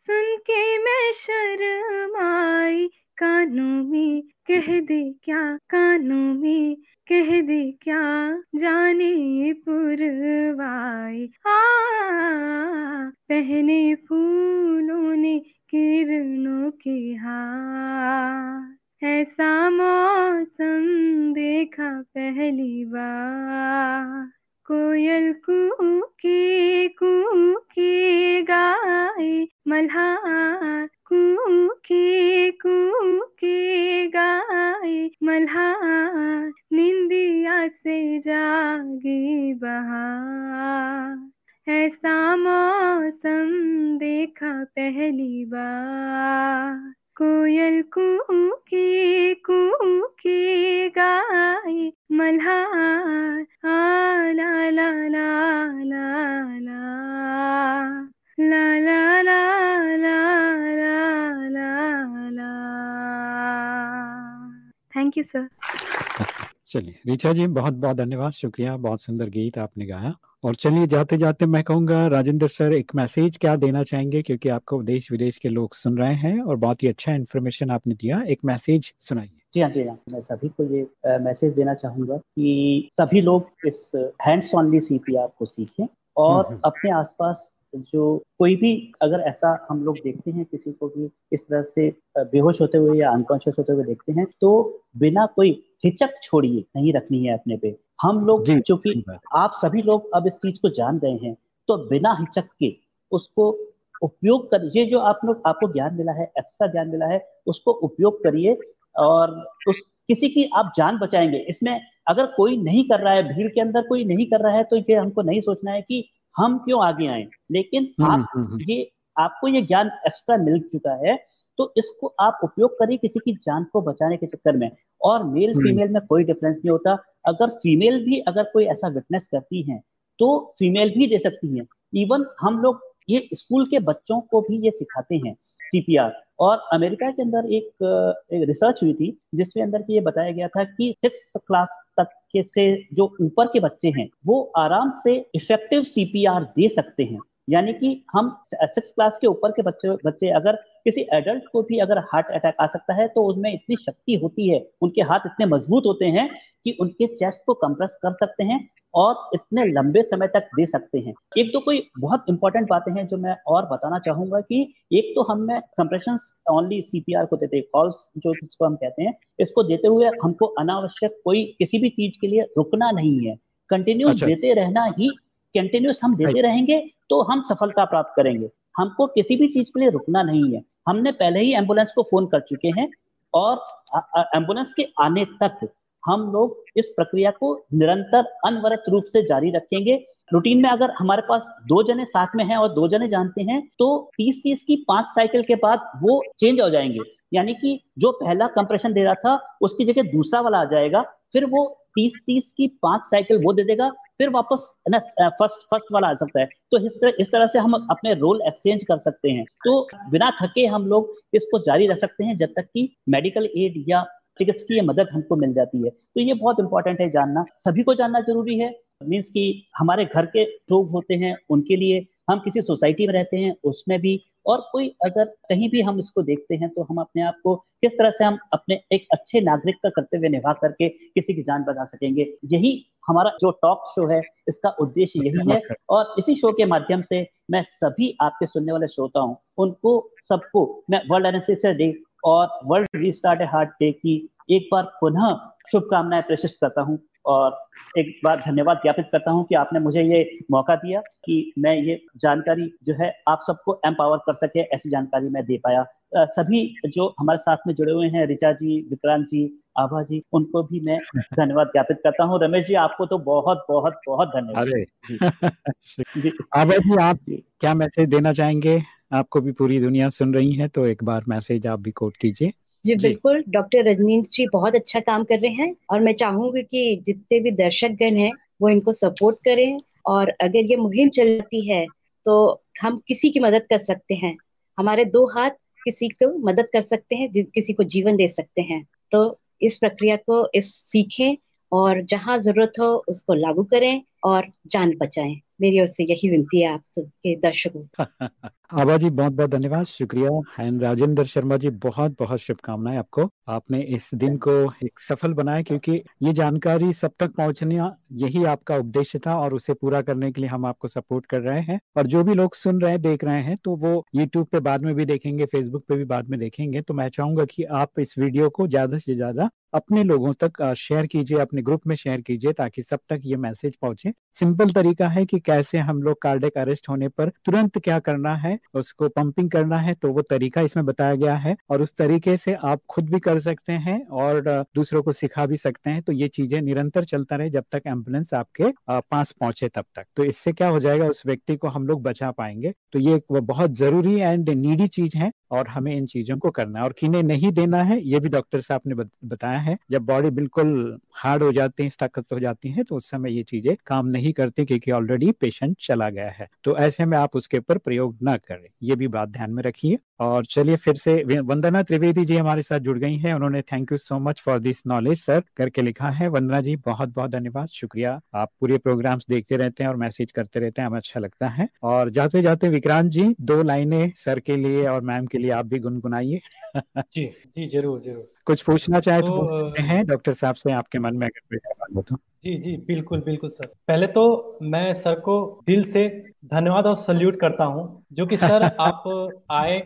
सुन के मैं शर्माई। कानों में कह दे क्या, कानों में कह दे क्या, जाने पुरवाई। पहने फूलों ने किरणों के हार ऐसा मौसम देखा पहली बार। कोयल कू की कू के गाय मल्हार कू कुके गाय मल्हार निंदिया से जागी बहार। ऐसा मौसम देखा पहली बार। चलिए रीचा जी बहुत बहुत धन्यवाद। शुक्रिया बहुत सुंदर गीत आपने गाया। और चलिए जाते जाते मैं कहूँगा राजेंद्र सर एक मैसेज क्या देना चाहेंगे? क्योंकि आपको देश विदेश के लोग सुन रहे हैं और बहुत ही अच्छा इन्फॉर्मेशन आपने दिया। एक मैसेज सुनाइए। जी हाँ जी हाँ। मैं सभी को ये मैसेज देना चाहूँगा कि सभी लोग इस हैंड्स ऑनली सीपीआर को सीखें और हम्म, हम्म। अपने आसपास जो कोई भी अगर ऐसा हम लोग देखते हैं किसी को भी इस तरह से बेहोश होते हुए या अनकॉन्शियस होते हुए देखते हैं तो बिना कोई हिचक छोड़िए नहीं रखनी है अपने पे। हम लोग चूँकि आप सभी लोग अब इस चीज़ को जान गए हैं तो बिना हिचक के उसको उपयोग कर ये जो आप लोग आपको ज्ञान मिला है एक्स्ट्रा ज्ञान मिला है उसको उपयोग करिए और उस किसी की आप जान बचाएँगे। इसमें अगर कोई नहीं कर रहा है भीड़ के अंदर कोई नहीं कर रहा है तो ये हमको नहीं सोचना है कि हम क्यों आगे आए? लेकिन हम्म, आप हम्म, हम्म। ये आपको ये ज्ञान एक्स्ट्रा मिल चुका है तो इसको आप उपयोग करिए किसी की जान को बचाने के चक्कर में। और मेल फीमेल में कोई डिफरेंस नहीं होता। अगर फीमेल भी अगर कोई ऐसा विटनेस करती है तो फीमेल भी दे सकती है। इवन हम लोग ये स्कूल के बच्चों को भी ये सिखाते हैं सीपीआर और अमेरिका के अंदर एक, एक रिसर्च हुई थी जिसमें अंदर की ये बताया गया था कि सिक्स क्लास तक से जो ऊपर के बच्चे हैं वो आराम से इफ़ेक्टिव सीपीआर दे सकते हैं। यानी कि हम सिक्स क्लास के ऊपर के बच्चे बच्चे अगर किसी एडल्ट को भी अगर हार्ट अटैक आ सकता है तो उसमें इतनी शक्ति होती है उनके हाथ इतने मज़बूत होते हैं कि उनके चेस्ट को कंप्रेस कर सकते हैं और इतने लंबे समय तक दे सकते हैं एक तो कोई बहुत इंपॉर्टेंट बातें हैं जो मैं और बताना चाहूँगा कि एक तो हमने कंप्रेशन ओनली सीपीआर को देते कॉल्स जो जिसको हम कहते हैं इसको देते हुए हमको अनावश्यक कोई किसी भी चीज़ के लिए रुकना नहीं है कंटिन्यूस अच्छा। देते रहना ही कंटिन्यूस हम देते रहेंगे तो हम सफलता प्राप्त करेंगे। हमको किसी भी चीज़ के लिए रुकना नहीं है। हमने पहले ही एंबुलेंस को फ़ोन कर चुके हैं और एंबुलेंस के आने तक हम लोग इस प्रक्रिया को निरंतर अनवरत रूप से जारी रखेंगे। रूटीन में अगर हमारे पास दो जने साथ में हैं और दो जने जानते हैं तो तीस तीस की पाँच साइकिल के बाद वो चेंज हो जाएँगे। यानी कि जो पहला कंप्रेशन दे रहा था उसकी जगह दूसरा वाला आ जाएगा फिर वो तीस तीस की पाँच साइकिल वो दे देगा फिर वापस, ना फ़र्स्ट फ़र्स्ट वाला आ सकता है। तो इस तरह इस तरह से हम अपने रोल एक्सचेंज कर सकते हैं। तो बिना थके हम लोग इसको जारी रख सकते हैं, जब तक कि मेडिकल एड या चिकित्सकीय मदद हमको मिल जाती है। तो ये बहुत इंपॉर्टेंट है जानना। सभी को जानना ज़रूरी है। मीन्स कि हमारे घर के लोग होते हैं, उनके लिए हम किसी सोसाइटी में रहते हैं, उसमें भी और कोई अगर कहीं भी हम इसको देखते हैं तो हम अपने आप को किस तरह से हम अपने एक अच्छे नागरिक का कर्तव्य निभा करके किसी की जान बचा सकेंगे। यही हमारा जो टॉक शो है इसका उद्देश्य यही है। और इसी शो के माध्यम से मैं सभी आपके सुनने वाले श्रोताओं उनको सबको मैं वर्ल्ड एनेस्थीसिया डे और वर्ल्ड रीस्टार्ट हार्ट डे की एक बार पुनः शुभकामनाएँ प्रेषित करता हूँ। और एक बार धन्यवाद ज्ञापित करता हूँ कि आपने मुझे ये मौका दिया कि मैं ये जानकारी जो है आप सबको एम्पावर कर सके ऐसी जानकारी मैं दे पाया। सभी जो हमारे साथ में जुड़े हुए हैं रिचा जी विक्रांत जी आभा जी उनको भी मैं धन्यवाद ज्ञापित करता हूँ। रमेश जी आपको तो बहुत बहुत बहुत धन्यवाद। जी। आभा जी आप जी। क्या मैसेज देना चाहेंगे? आपको भी पूरी दुनिया सुन रही है तो एक बार मैसेज आप भी कोट कीजिए। जी बिल्कुल डॉक्टर रजनीश जी बहुत अच्छा काम कर रहे हैं और मैं चाहूँगी कि जितने भी दर्शक गण हैं वो इनको सपोर्ट करें और अगर ये मुहिम चलती है तो हम किसी की मदद कर सकते हैं। हमारे दो हाथ किसी को मदद कर सकते हैं किसी को जीवन दे सकते हैं। तो इस प्रक्रिया को इस सीखें और जहाँ ज़रूरत हो उसको लागू करें और जान बचाएँ। मेरी ओर से यही विनती है आप सबके दर्शकों आबा जी, बहुत बहुत धन्यवाद, शुक्रिया। एंड राजेंद्र शर्मा जी, बहुत बहुत शुभकामनाएँ आपको। आपने इस दिन को एक सफल बनाया क्योंकि ये जानकारी सब तक पहुँचने यही आपका उद्देश्य था और उसे पूरा करने के लिए हम आपको सपोर्ट कर रहे हैं। और जो भी लोग सुन रहे हैं, देख रहे हैं तो वो यूट्यूब पे बाद में भी देखेंगे फेसबुक पे भी बाद में देखेंगे। तो मैं चाहूँगा की आप इस वीडियो को ज़्यादा से ज़्यादा अपने लोगों तक शेयर कीजिए, अपने ग्रुप में शेयर कीजिए ताकि सब तक ये मैसेज पहुँचे। सिंपल तरीका है कि कैसे हम लोग कार्डिक अरेस्ट होने पर तुरंत क्या करना है, उसको पंपिंग करना है तो वो तरीका इसमें बताया गया है और उस तरीके से आप खुद भी कर सकते हैं और दूसरों को सिखा भी सकते हैं। तो ये चीज़ें निरंतर चलता रहे जब तक एंबुलेंस आपके पास पहुँचे तब तक। तो इससे क्या हो जाएगा, उस व्यक्ति को हम लोग बचा पाएँगे। तो ये बहुत ज़रूरी एंड नीडी चीज़ है और हमें इन चीज़ों को करना है। और किने नहीं देना है, ये भी डॉक्टर साहब ने बताया है। जब बॉडी बिल्कुल हार्ड हो जाती है ताकत हो जाती है तो उस समय ये चीज़ें काम नहीं करती क्योंकि ऑलरेडी पेशेंट चला गया है। तो ऐसे में आप उसके ऊपर प्रयोग ना करें। ये भी बात ध्यान में रखिए। और चलिए फिर से वंदना त्रिवेदी जी हमारे साथ जुड़ गई हैं। उन्होंने thank you so much for this knowledge sir करके लिखा है। वंदना जी बहुत बहुत धन्यवाद। शुक्रिया। आप पूरे प्रोग्राम्स देखते रहते हैं और मैसेज करते रहते हैं। हमें अच्छा लगता है। और जाते जाते विक्रांत जी, दो लाइनें सर के लिए और मैम के लिए आप भी गुनगुनाइए। जी जी, ज़रूर ज़रूर। कुछ पूछना चाहे तो, तो हैं डॉक्टर साहब से आपके मन में अगर कोई सवाल हो तो। जी जी बिल्कुल बिल्कुल सर। पहले तो मैं सर को दिल से धन्यवाद और सल्यूट करता हूँ जो कि सर आप आए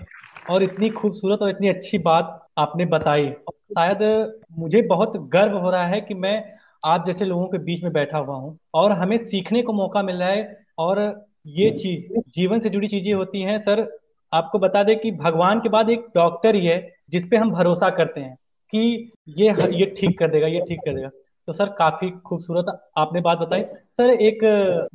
और इतनी खूबसूरत और इतनी अच्छी बात आपने बताई। शायद मुझे बहुत गर्व हो रहा है कि मैं आप जैसे लोगों के बीच में बैठा हुआ हूँ और हमें सीखने को मौका मिल रहा है और ये चीज़ जीवन से जुड़ी चीज़ें होती हैं। सर आपको बता दें कि भगवान के बाद एक डॉक्टर ही है जिसपे हम भरोसा करते हैं। कि ये ये ठीक कर देगा ये ठीक कर देगा। तो सर काफ़ी खूबसूरत आपने बात बताई। सर एक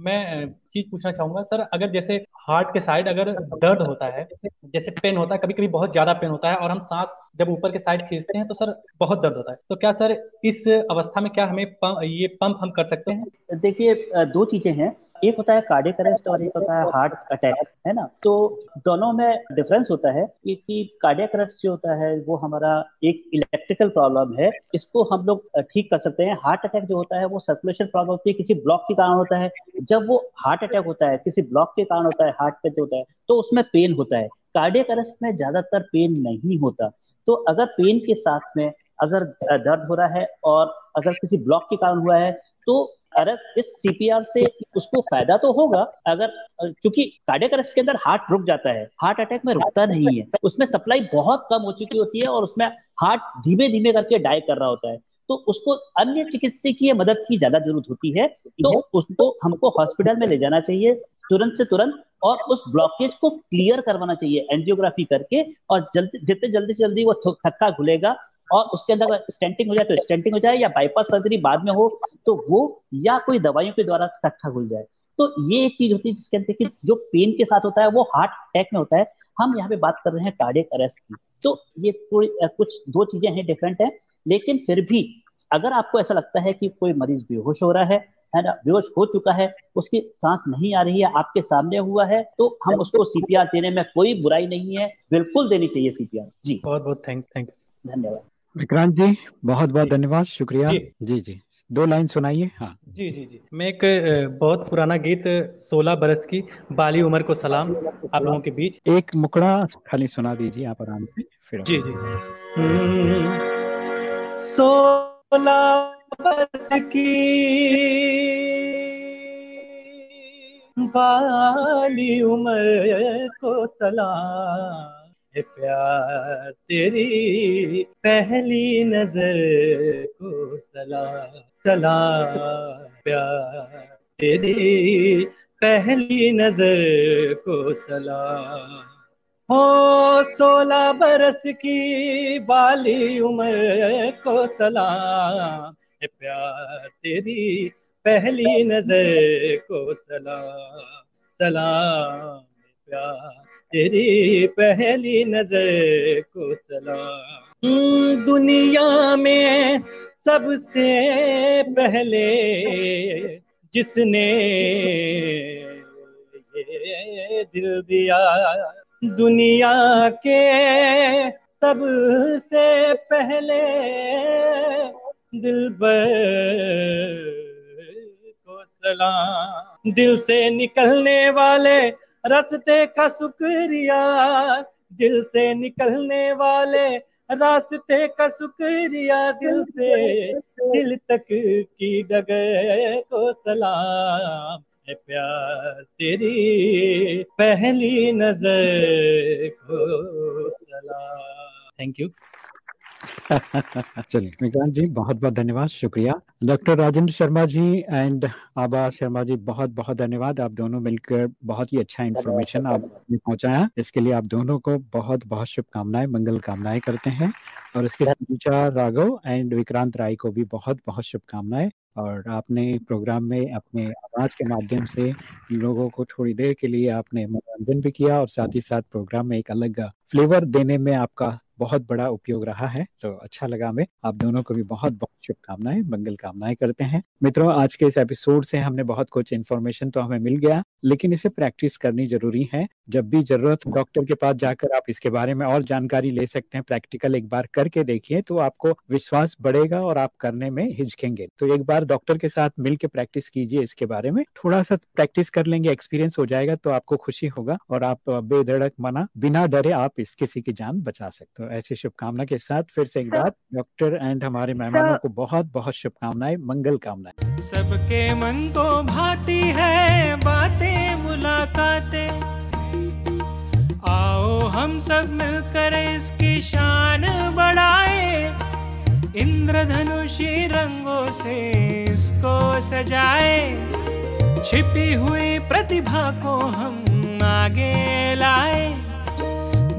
मैं चीज़ पूछना चाहूँगा। सर अगर जैसे हार्ट के साइड अगर दर्द होता है जैसे पेन होता है कभी कभी बहुत ज़्यादा पेन होता है और हम सांस जब ऊपर के साइड खींचते हैं तो सर बहुत दर्द होता है। तो क्या सर इस अवस्था में क्या हमें पम, ये पंप हम कर सकते हैं? देखिए दो चीज़ें हैं। एक होता है कार्डियक अरेस्ट और एक होता है हार्ट अटैक है ना? तो दोनों में डिफरेंस होता है कि कि कार्डियक अरेस्ट जो होता है, वो हमारा एक इलेक्ट्रिकल प्रॉब्लम है। इसको हम लोग ठीक कर सकते हैं। हार्ट अटैक जो होता है, वो सर्कुलेशन प्रॉब्लम होती है, किसी ब्लॉक के कारण होता है। जब वो हार्ट अटैक होता है, किसी ब्लॉक के कारण होता है हार्ट पे होता है तो उसमें पेन होता है। कार्डियक अरेस्ट में ज़्यादातर पेन नहीं होता। तो अगर पेन के साथ में अगर दर्द हो रहा है और अगर किसी ब्लॉक के कारण हुआ है तो अगर इस सीपीआर से उसको फ़ायदा तो होगा अगर क्योंकि कार्डियक अरेस्ट के अंदर हार्ट रुक जाता है हार्ट अटैक में रुकता नहीं है उसमें सप्लाई बहुत कम हो चुकी होती है और उसमें हार्ट धीमे धीमे करके डाई कर रहा होता है। तो उसको अन्य चिकित्सकीय मदद की ज़्यादा ज़रूरत होती है तो उसको हमको हॉस्पिटल में ले जाना चाहिए तुरंत से तुरंत और उस ब्लॉकेज को क्लियर करवाना चाहिए एंजियोग्राफी करके और जल्दी जितने जल्दी से जल्दी वो थक्का खुलेगा और उसके अंदर स्टेंटिंग हो जाए तो स्टेंटिंग हो जाए या बाईपास सर्जरी बाद में हो तो वो या कोई दवाइयों के द्वारा थक्का खुल जाए। तो ये एक चीज़ होती है जिसके अंदर कि जो पेन के साथ होता है वो हार्ट अटैक में होता है। हम यहाँ पे बात कर रहे हैं कार्डियक अरेस्ट की। तो ये थोड़ी कुछ दो चीज़ें हैं डिफरेंट है लेकिन फिर भी अगर आपको ऐसा लगता है कि कोई मरीज़ बेहोश हो रहा है है ना बेहोश हो चुका है उसकी सांस नहीं आ रही है आपके सामने हुआ है तो हम उसको सीपीआर देने में कोई बुराई नहीं है। बिल्कुल देनी चाहिए सीपीआर जी। बहुत बहुत थैंक थैंक यू धन्यवाद। विक्रांत जी बहुत बहुत धन्यवाद शुक्रिया। जी। जी, जी। दो लाइन सुनाइए। हाँ। जी जी जी। मैं एक बहुत पुराना गीत सोलह बरस की बाली उम्र को सलाम आप लोगों के बीच। एक मुकड़ा खाली सुना दीजिए आप आराम से फिर जी जी। हम्म, सोलह बरस की बाली उम्र को सलाम। प्यार तेरी पहली नज़र को सला सला प्यार तेरी पहली नज़र को सला हो सोलह बरस की बाली उम्र को सला प्यार तेरी पहली नज़र को सला सलाम प्यार तेरी पहली नज़र को सलाम हम्म, दुनिया में सबसे पहले जिसने ये दिल दिया दुनिया के सबसे पहले दिल को सलाम दिल से निकलने वाले रास्ते का शुक्रिया, दिल से निकलने वाले रास्ते का शुक्रिया, दिल से दिल तक की डगर को सलाम। है प्यार तेरी पहली नज़र को सलाम। थैंक यू चलिए विक्रांत जी बहुत बहुत धन्यवाद शुक्रिया। डॉक्टर राजेंद्र शर्मा जी एंड आबा शर्मा जी बहुत बहुत धन्यवाद। आप दोनों मिलकर बहुत ही अच्छा इन्फॉर्मेशन आपने पहुँचाया। इसके लिए आप दोनों को बहुत बहुत शुभकामनाएँ मंगल कामनाएँ करते हैं। और इसके साथ राघव एंड विक्रांत राय को भी बहुत बहुत शुभकामनाएँ। और आपने प्रोग्राम में अपने आवाज़ के माध्यम से लोगों को थोड़ी देर के लिए आपने मनोरंजन भी किया और साथ ही साथ प्रोग्राम में एक अलग फ्लेवर देने में आपका बहुत बड़ा उपयोग रहा है तो अच्छा लगा हमें। आप दोनों को भी बहुत बहुत शुभकामनाएँ, मंगल कामनाएँ करते हैं। मित्रों, आज के इस एपिसोड से हमने बहुत कुछ इन्फॉर्मेशन तो हमें मिल गया, लेकिन इसे प्रैक्टिस करनी ज़रूरी है। जब भी ज़रूरत डॉक्टर के पास जाकर आप इसके बारे में और जानकारी ले सकते हैं। प्रैक्टिकल एक बार करके देखिए तो आपको विश्वास बढ़ेगा और आप करने में हिचकेंगे। तो एक बार डॉक्टर के साथ मिलकर प्रैक्टिस कीजिए इसके बारे में। थोड़ा सा प्रैक्टिस कर लेंगे एक्सपीरियंस हो जाएगा तो आपको खुशी होगा और आप बेधड़क मना, बिना डरे आप इस किसी की जान बचा सकते हो। ऐसी शुभकामना के साथ फिर से एक बार डॉक्टर एंड हमारे मेहमानों को बहुत बहुत शुभकामनाएँ मंगल कामनाएँ। सबके मन को भाती है बातें मुलाकातें। आओ हम सब मिलकर इसकी शान बढ़ाए। इंद्रधनुषी रंगों से इसको सजाए। छिपी हुई प्रतिभा को हम आगे लाए।